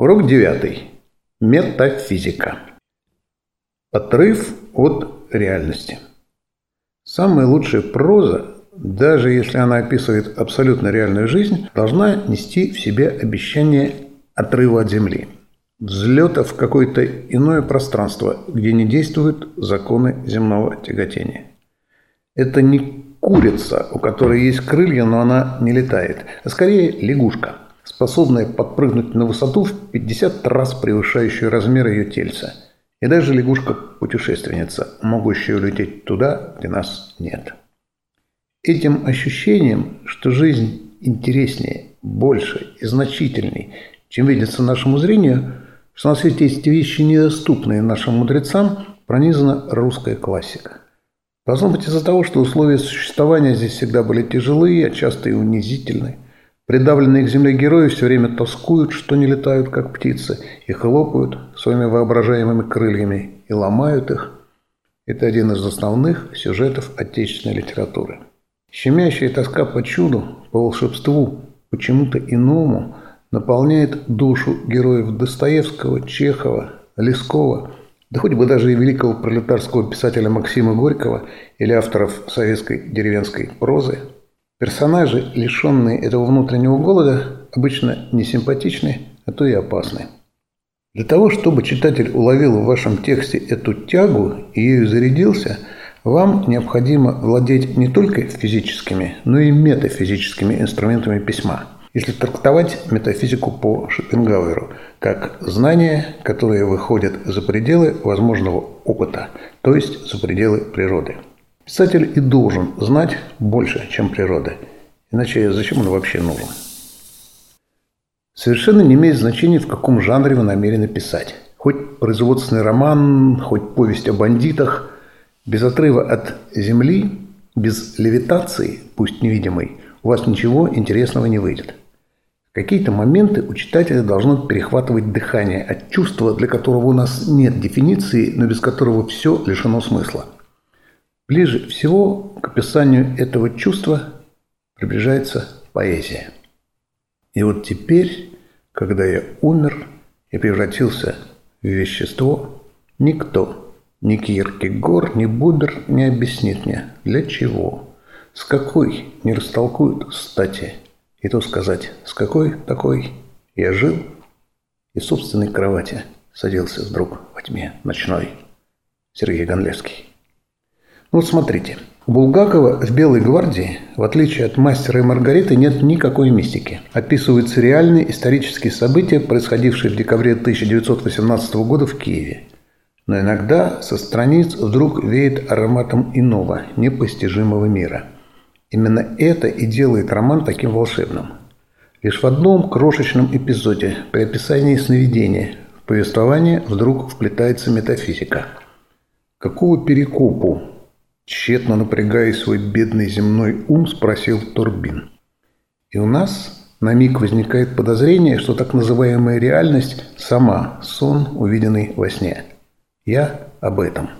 Урок девятый. Метафизика. Отрыв от реальности. Самая лучшая проза, даже если она описывает абсолютно реальную жизнь, должна нести в себе обещание отрыва от Земли, взлета в какое-то иное пространство, где не действуют законы земного тяготения. Это не курица, у которой есть крылья, но она не летает, а скорее лягушка – способная подпрыгнуть на высоту в 50 раз превышающую размер ее тельца. И даже лягушка-путешественница, могущая улететь туда, где нас нет. Этим ощущением, что жизнь интереснее, больше и значительней, чем видится нашему зрению, что на свете есть вещи, недоступные нашим мудрецам, пронизана русская классика. Должно быть из-за того, что условия существования здесь всегда были тяжелые, а часто и унизительные – Придавленные к земле герои все время тоскуют, что не летают, как птицы, и хлопают своими воображаемыми крыльями, и ломают их. Это один из основных сюжетов отечественной литературы. Щемящая тоска по чуду, по волшебству, почему-то иному наполняет душу героев Достоевского, Чехова, Лескова, да хоть бы даже и великого пролетарского писателя Максима Горького или авторов советской деревенской прозы – Персонажи, лишенные этого внутреннего голода, обычно несимпатичны, а то и опасны. Для того, чтобы читатель уловил в вашем тексте эту тягу и ею зарядился, вам необходимо владеть не только физическими, но и метафизическими инструментами письма. Если трактовать метафизику по Шопенгауэру как знания, которые выходят за пределы возможного опыта, то есть за пределы природы – Писатель и должен знать больше, чем природа. Иначе зачем он вообще нужен? Совершенно не имеет значения, в каком жанре вы намерены писать. Хоть производственный роман, хоть повесть о бандитах. Без отрыва от земли, без левитации, пусть невидимой, у вас ничего интересного не выйдет. В какие-то моменты у читателя должно перехватывать дыхание от чувства, для которого у нас нет дефиниции, но без которого все лишено смысла – Ближе всего к описанию этого чувства приближается поэзия. И вот теперь, когда я умер и превратился в вещество, никто, ни Киркегор, ни Бубер не объяснит мне, для чего, с какой не растолкуют стати, и то сказать, с какой такой я жил и в собственной кровати садился вдруг во тьме ночной. Сергей Гонлевский. Вот смотрите. У Булгакова в «Белой гвардии», в отличие от «Мастера и Маргариты», нет никакой мистики. Описываются реальные исторические события, происходившие в декабре 1918 года в Киеве. Но иногда со страниц вдруг веет ароматом иного, непостижимого мира. Именно это и делает роман таким волшебным. Лишь в одном крошечном эпизоде при описании сновидения в повествование вдруг вплетается метафизика. Какого перекопу Тщетно напрягая свой бедный земной ум, спросил Турбин. И у нас на миг возникает подозрение, что так называемая реальность сама сон, увиденный во сне. Я об этом.